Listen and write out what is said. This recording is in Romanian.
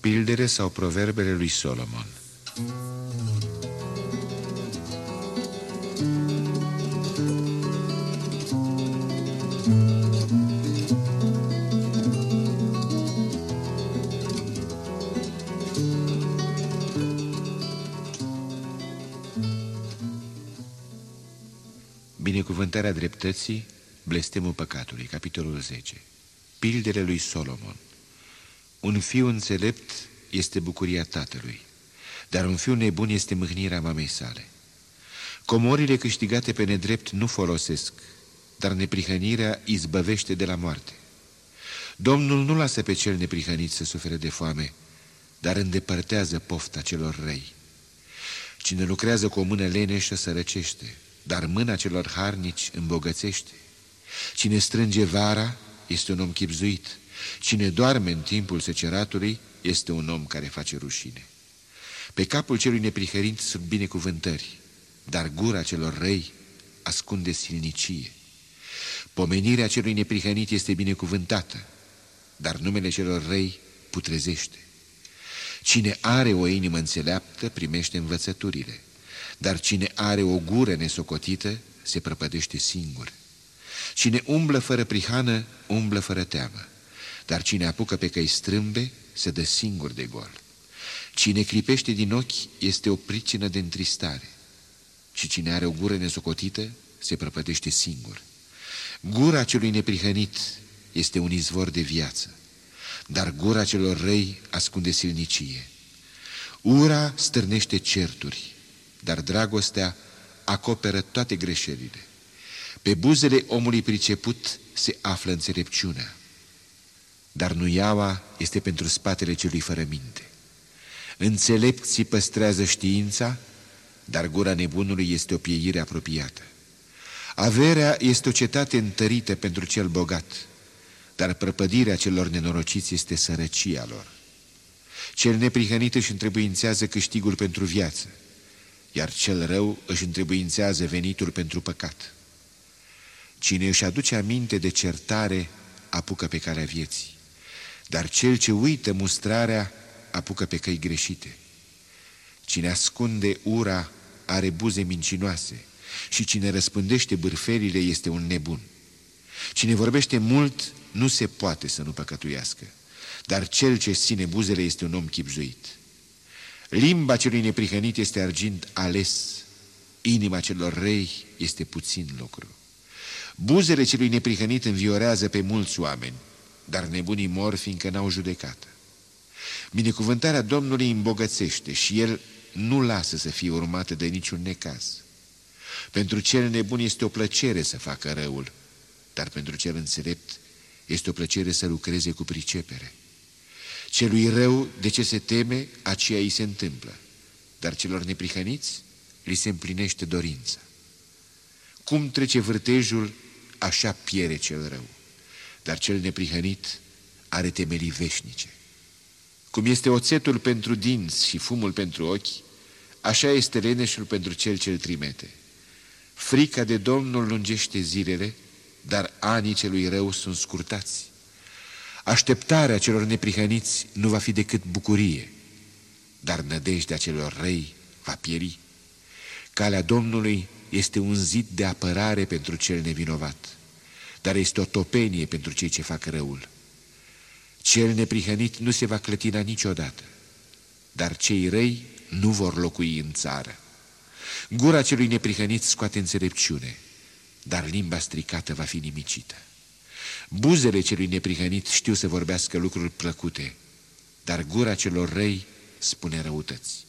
Pildere sau proverbele lui Solomon Binecuvântarea dreptății, blestemul păcatului, capitolul 10 Pildele lui Solomon Un fiu înțelept este bucuria tatălui, dar un fiu nebun este mâhnirea mamei sale. Comorile câștigate pe nedrept nu folosesc, dar neprihănirea izbăvește de la moarte. Domnul nu lasă pe cel neprihănit să sufere de foame, dar îndepărtează pofta celor răi. Cine lucrează cu o mână leneșă sărăcește, dar mâna celor harnici îmbogățește. Cine strânge vara este un om chipzuit. Cine doarme în timpul seceratului este un om care face rușine. Pe capul celui neprihărit sunt binecuvântări, dar gura celor răi ascunde silnicie. Pomenirea celui neprihănit este binecuvântată, dar numele celor răi putrezește. Cine are o inimă înțeleaptă primește învățăturile, dar cine are o gură nesocotită se prăpădește singur. Cine umblă fără prihană, umblă fără teamă, dar cine apucă pe căi strâmbe, se dă singur de gol. Cine clipește din ochi este o pricină de întristare și cine are o gură nesocotită se prăpădește singur. Gura celui neprihănit este un izvor de viață, dar gura celor răi ascunde silnicie. Ura stârnește certuri, dar dragostea acoperă toate greșelile. Pe buzele omului priceput se află înțelepciunea, dar nuiaua este pentru spatele celui fără minte. Înțelepții păstrează știința, dar gura nebunului este o pieire apropiată. Averea este o cetate întărită pentru cel bogat, dar prăpădirea celor nenorociți este sărăcia lor. Cel neprihănit își întrebuințează câștigul pentru viață, iar cel rău își întrebuințează venitul pentru păcat. Cine își aduce aminte de certare, apucă pe calea vieții, dar cel ce uită mustrarea, apucă pe căi greșite. Cine ascunde ura are buze mincinoase și cine răspândește bârferile este un nebun. Cine vorbește mult nu se poate să nu păcătuiască, dar cel ce ține buzele este un om chipzuit. Limba celui neprihănit este argint ales, inima celor răi este puțin lucru. Buzele celui neprihănit înviorează pe mulți oameni, dar nebunii mor fiindcă n-au judecată. Binecuvântarea Domnului îmbogățește și El nu lasă să fie urmată de niciun necaz. Pentru cel nebun este o plăcere să facă răul, dar pentru cel înțelept este o plăcere să lucreze cu pricepere. Celui rău, de ce se teme, aceea îi se întâmplă, dar celor neprihăniți li se împlinește dorința. Cum trece vârtejul, așa piere cel rău, dar cel neprihănit are temelii veșnice. Cum este oțetul pentru dinți și fumul pentru ochi, așa este leneșul pentru cel ce îl trimete. Frica de Domnul lungește zilele, dar anii celui rău sunt scurtați. Așteptarea celor neprihăniți nu va fi decât bucurie, dar nădejdea celor răi va pieri. Calea Domnului este un zid de apărare pentru cel nevinovat, dar este o topenie pentru cei ce fac răul. Cel neprihănit nu se va clătina niciodată, dar cei răi nu vor locui în țară. Gura celui neprihănit scoate înțelepciune, dar limba stricată va fi nimicită. Buzele celui neprihănit știu să vorbească lucruri plăcute, dar gura celor răi spune răutăți.